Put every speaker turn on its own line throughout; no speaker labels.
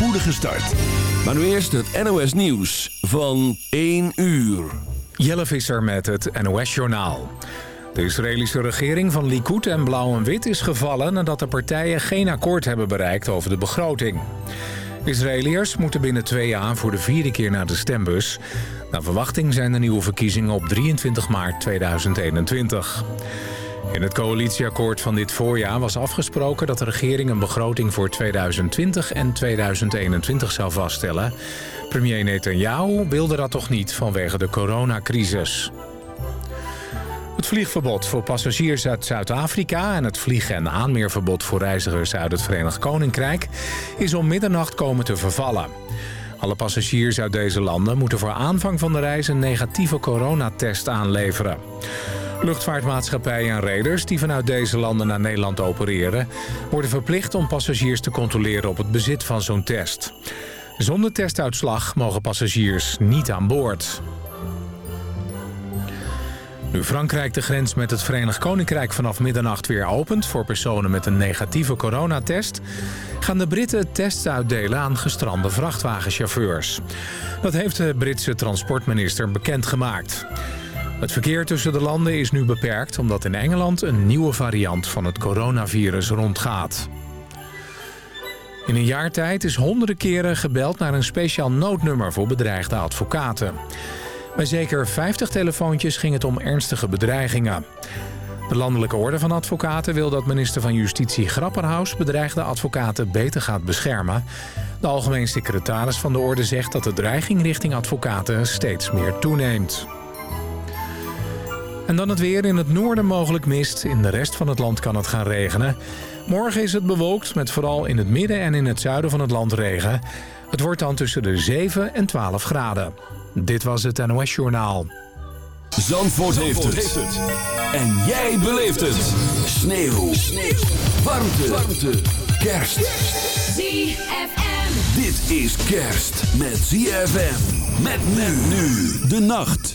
spoedige start. Maar nu eerst het NOS Nieuws van 1 uur.
Jelle Visser met het NOS Journaal. De Israëlische regering van Likud en Blauw en Wit is gevallen... nadat de partijen geen akkoord hebben bereikt over de begroting. Israëliërs moeten binnen twee jaar voor de vierde keer naar de stembus. Naar verwachting zijn de nieuwe verkiezingen op 23 maart 2021. In het coalitieakkoord van dit voorjaar was afgesproken dat de regering een begroting voor 2020 en 2021 zou vaststellen. Premier Netanyahu wilde dat toch niet vanwege de coronacrisis. Het vliegverbod voor passagiers uit Zuid-Afrika... en het vliegen- en aanmeerverbod voor reizigers uit het Verenigd Koninkrijk... is om middernacht komen te vervallen. Alle passagiers uit deze landen moeten voor aanvang van de reis... een negatieve coronatest aanleveren. Luchtvaartmaatschappijen en reders die vanuit deze landen naar Nederland opereren... worden verplicht om passagiers te controleren op het bezit van zo'n test. Zonder testuitslag mogen passagiers niet aan boord. Nu Frankrijk de grens met het Verenigd Koninkrijk vanaf middernacht weer opent... voor personen met een negatieve coronatest... gaan de Britten tests uitdelen aan gestrande vrachtwagenchauffeurs. Dat heeft de Britse transportminister bekendgemaakt. Het verkeer tussen de landen is nu beperkt... omdat in Engeland een nieuwe variant van het coronavirus rondgaat. In een jaar tijd is honderden keren gebeld naar een speciaal noodnummer voor bedreigde advocaten. Bij zeker 50 telefoontjes ging het om ernstige bedreigingen. De Landelijke Orde van Advocaten wil dat minister van Justitie Grapperhaus bedreigde advocaten beter gaat beschermen. De algemeen secretaris van de orde zegt dat de dreiging richting advocaten steeds meer toeneemt. En dan het weer in het noorden mogelijk mist. In de rest van het land kan het gaan regenen. Morgen is het bewolkt met vooral in het midden en in het zuiden van het land regen. Het wordt dan tussen de 7 en 12 graden. Dit was het NOS Journaal.
Zandvoort, heeft, het. En jij beleeft het. Sneeuw. Sneeuw. Warmte. Warmte. Kerst.
ZFM.
Dit is kerst met ZFM. Met men nu. De nacht.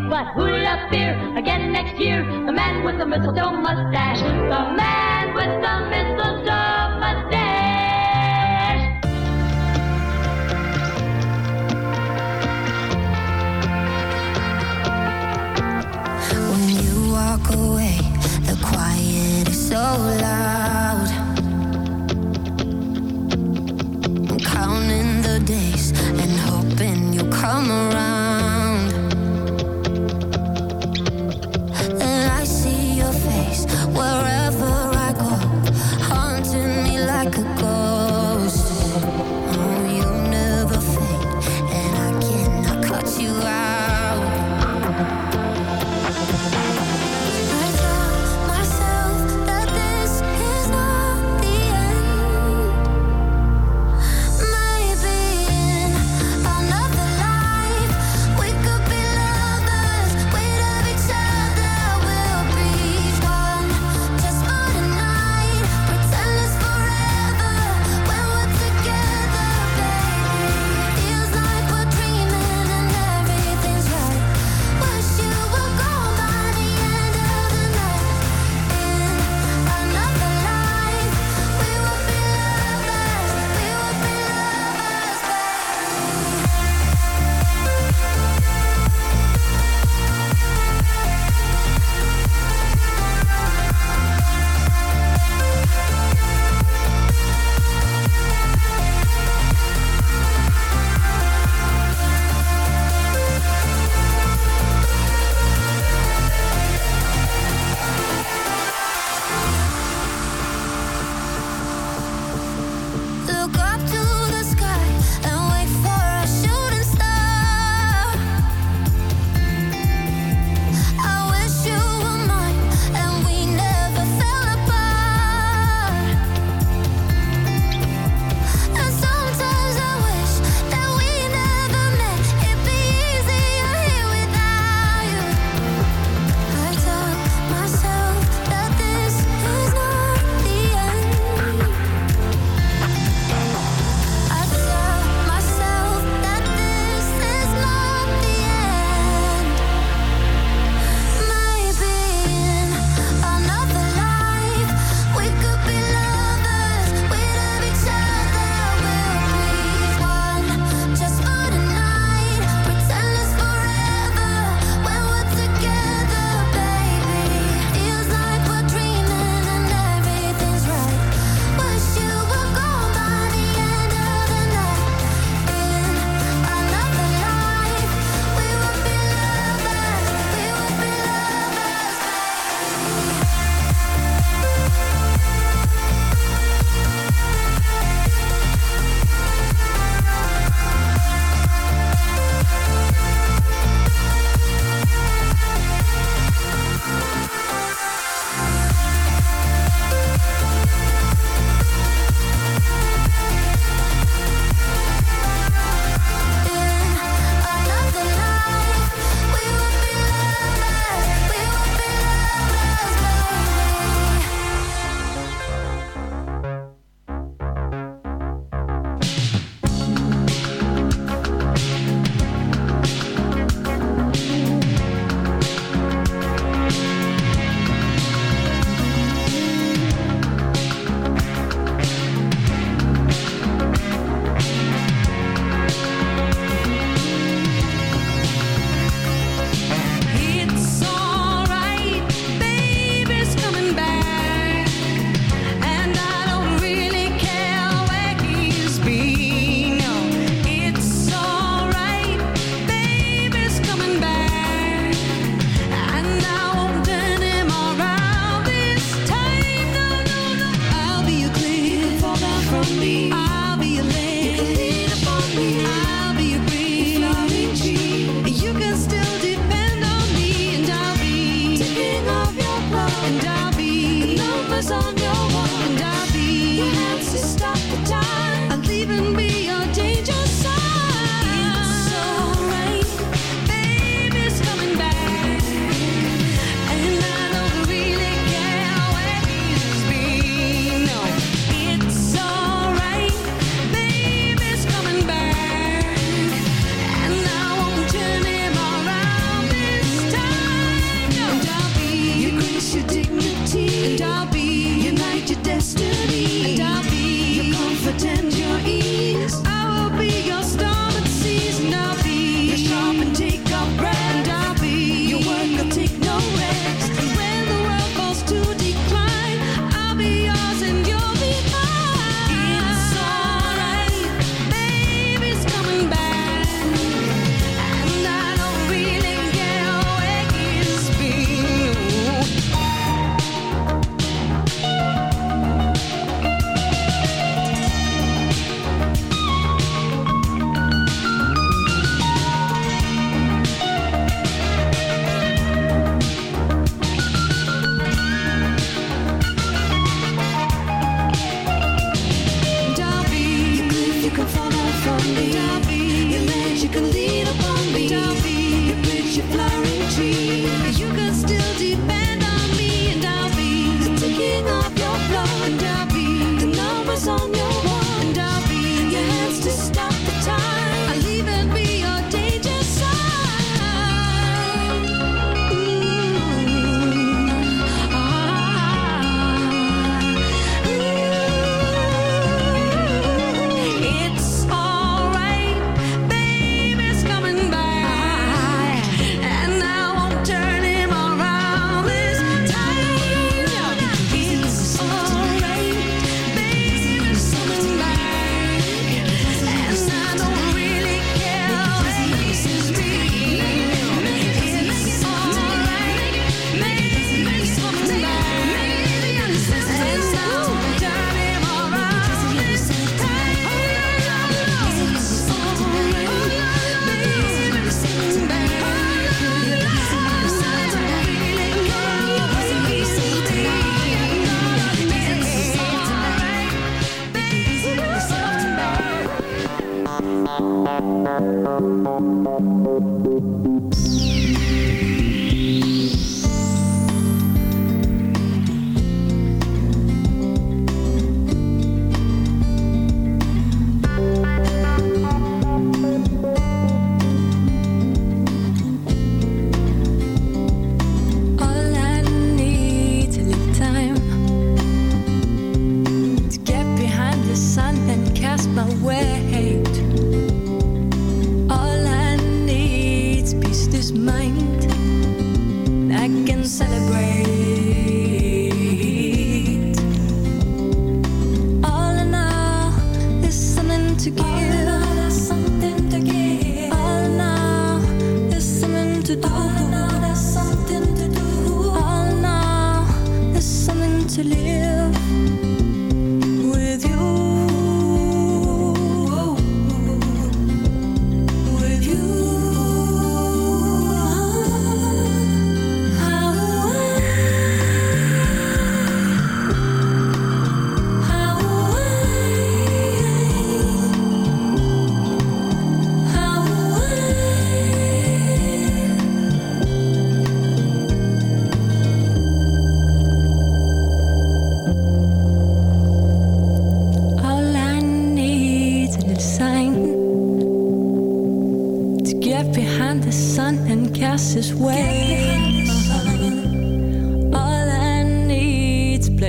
But who'll appear again next year? The man with the mistletoe mustache. The man with the mistletoe mustache.
When you walk away, the quiet is so loud. I'm counting the days and hoping you'll come around.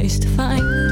Place to find,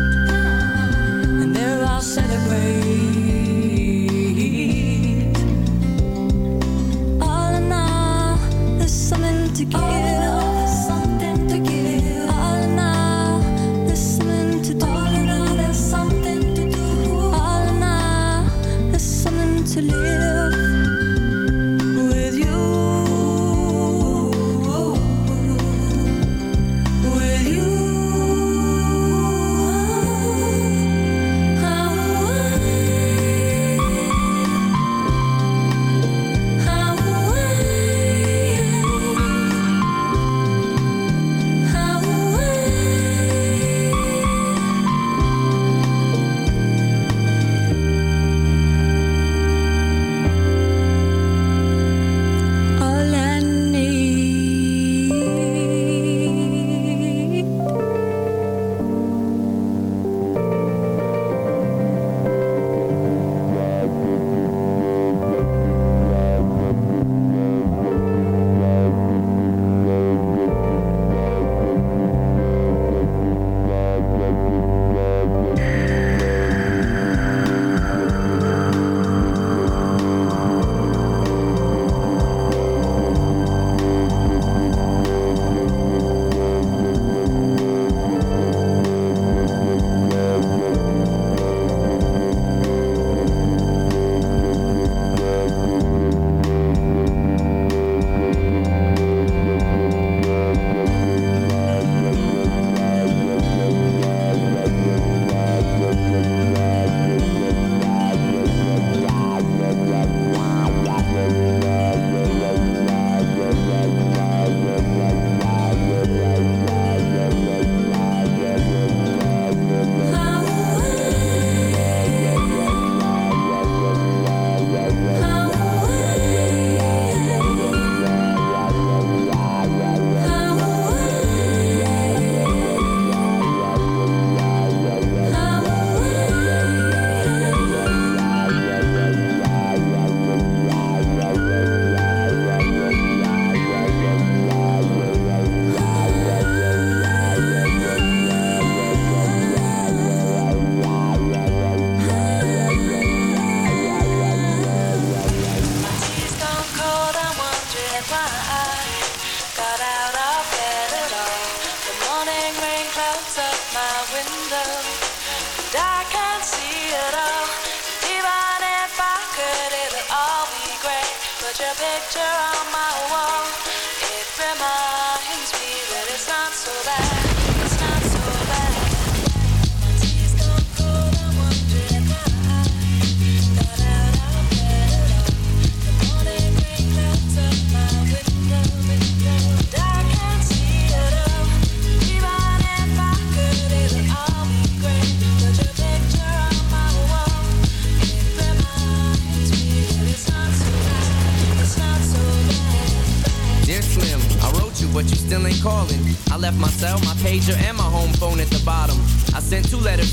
my
cell, my pager, and my home phone at the bottom. I sent two letters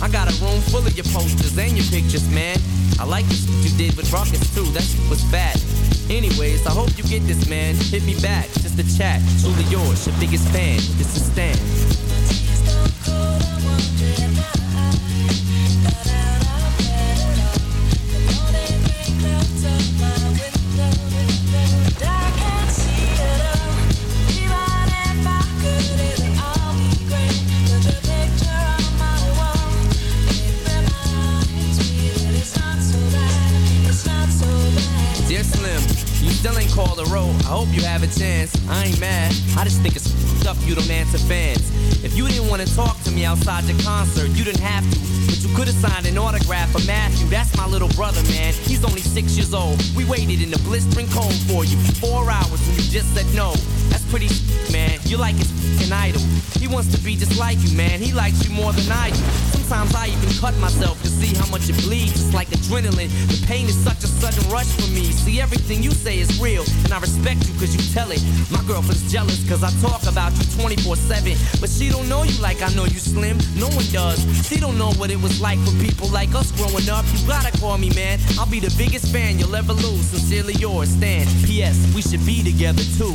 I got a room full of your posters and your pictures, man. I like the shit you did with Rawkus too, that shit was fat. Anyways, I hope you get this, man. Hit me back, just a chat. Truly yours, your biggest fan. This is Stan. Still ain't called a road. I hope you have a chance. I ain't mad. I just think it's up you don't answer fans. If you didn't want to talk to me outside the concert, you didn't have to. But you could have signed an autograph for Matthew. That's my little brother, man. He's only six years old. We waited in the blistering cold for you for four hours and you just said no. That's pretty man. You're like his f***ing idol. He wants to be just like you, man. He likes you more than I do. Sometimes I even cut myself to see how much it bleeds. It's like adrenaline. The pain is such a sudden rush for me. See, everything you say is real, and I respect you cause you tell it. My girlfriend's jealous cause I talk about you 24-7. But she don't know you like I know you slim. No one does. She don't know what it was like for people like us growing up. You gotta call me, man. I'll be the biggest fan you'll ever lose. Sincerely yours, Stan. P.S. We should be together too.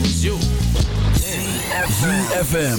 was you.
ZFM.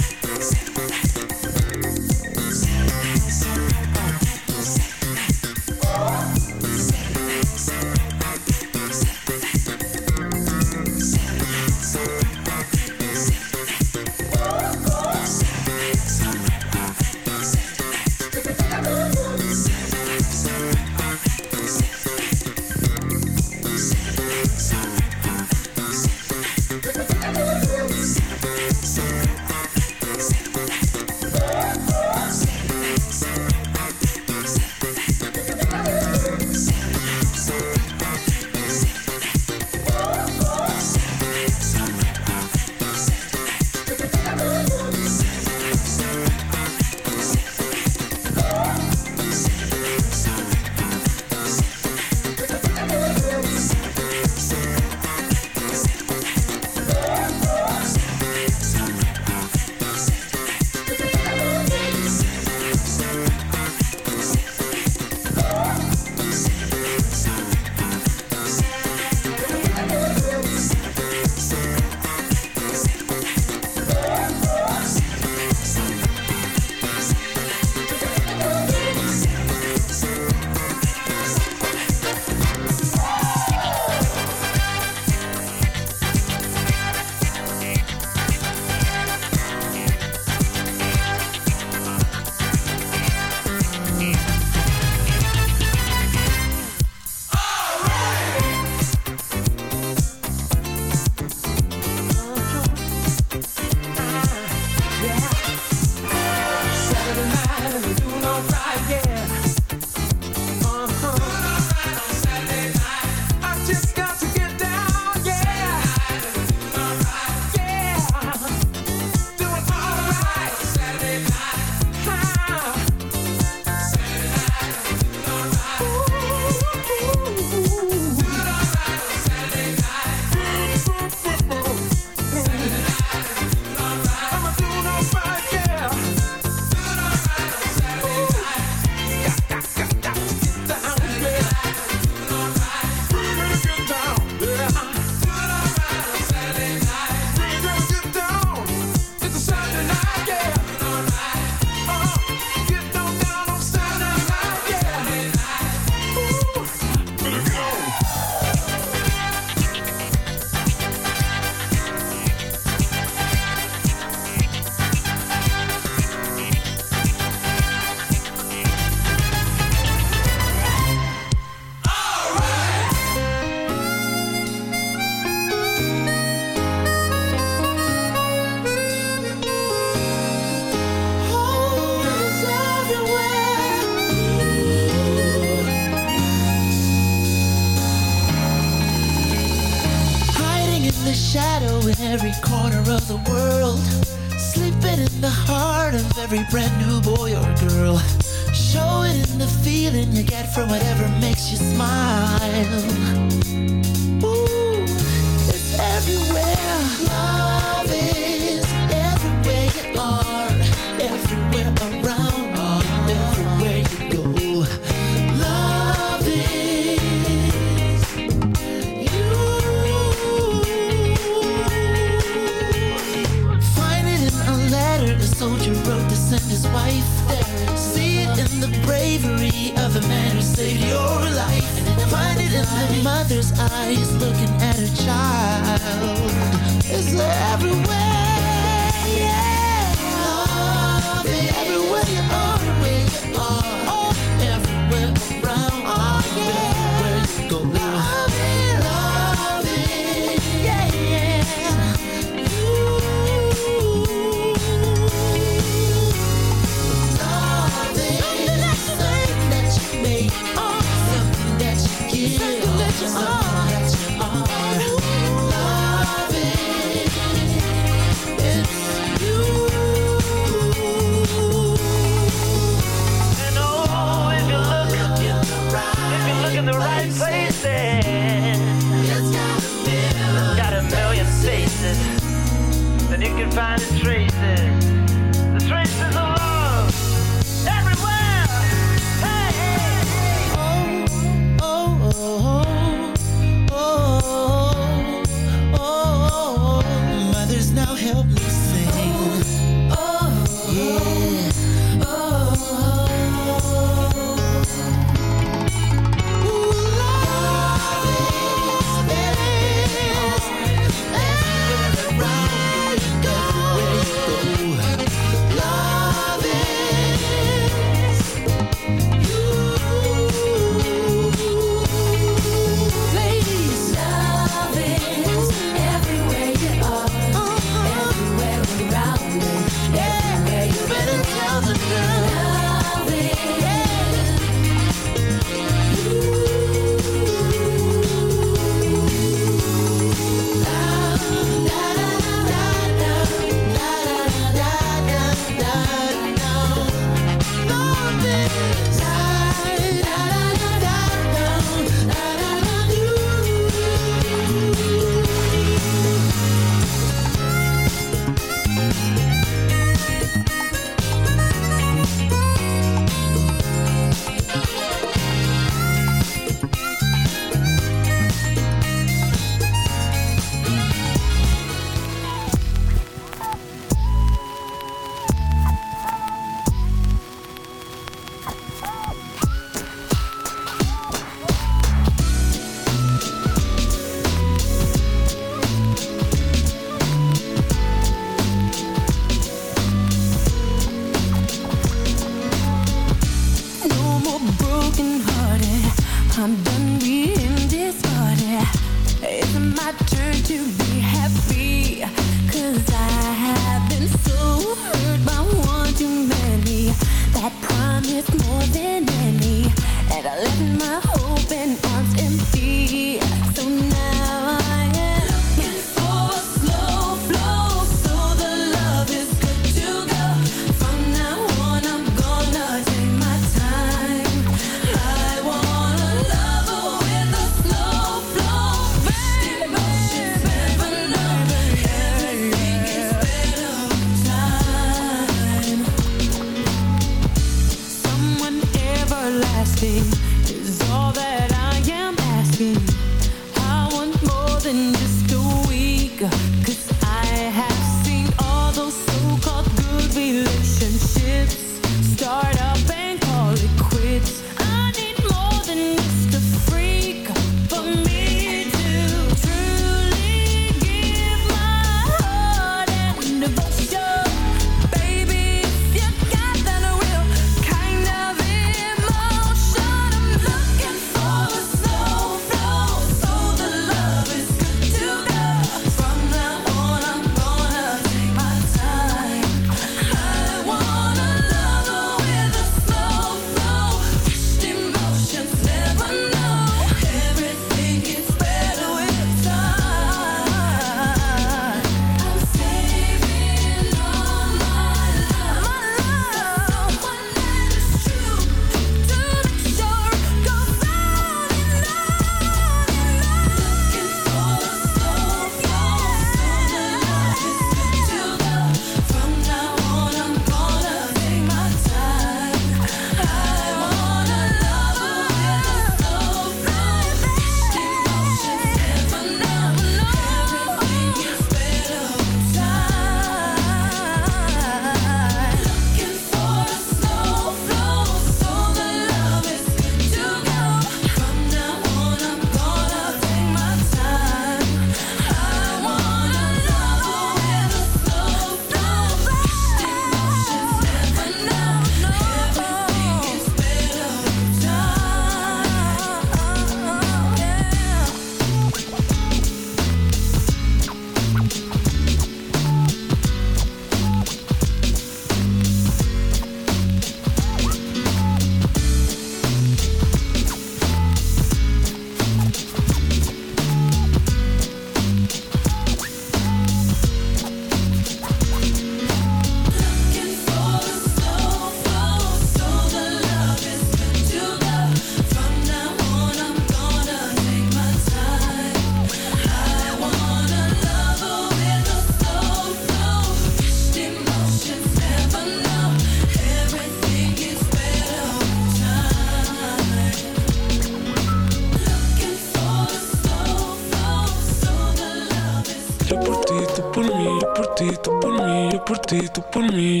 por ti, je por mí.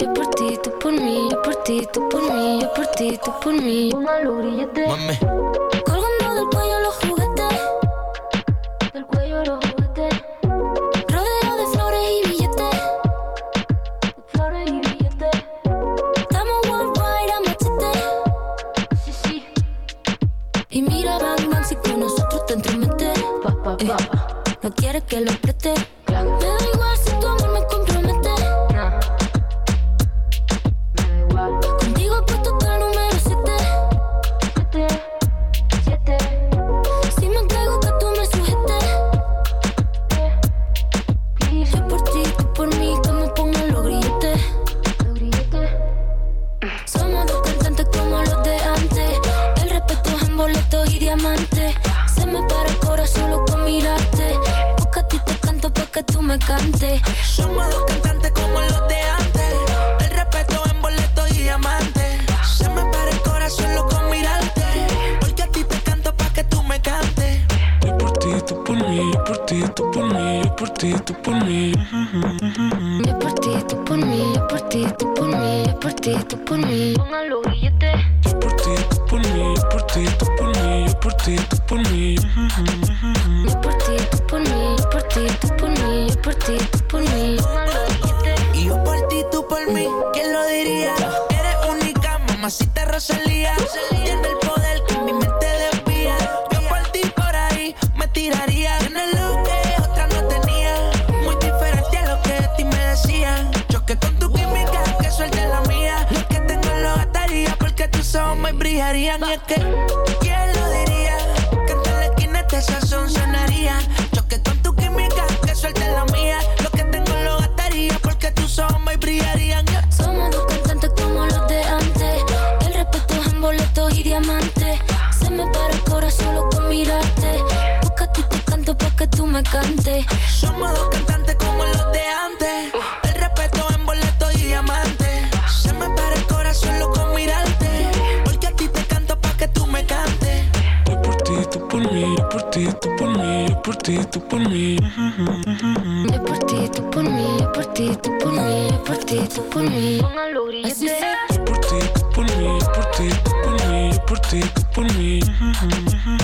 Yo por ti, je por mí. Yo por ti, je por mí. Yo por ti, fijaría ni es que
¿Quién lo diría? Que en la esquina este sazón sonaría. Choque con tu química, que suelte la mía. Lo que tengo lo gastaría Porque tus ojos brillarían. Yeah.
Somos dos cantantes como los de antes. El respeto es en boletos y diamantes. Se me para el corazón solo con mirarte. Busca tu canto para que tú me cantes.
Somos dos ti, tú
por mí. Es por ti, tú por mí, es por ti, tú por mí,
ti, por mí. Por ti, por mí, por ti, por.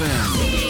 ZFM.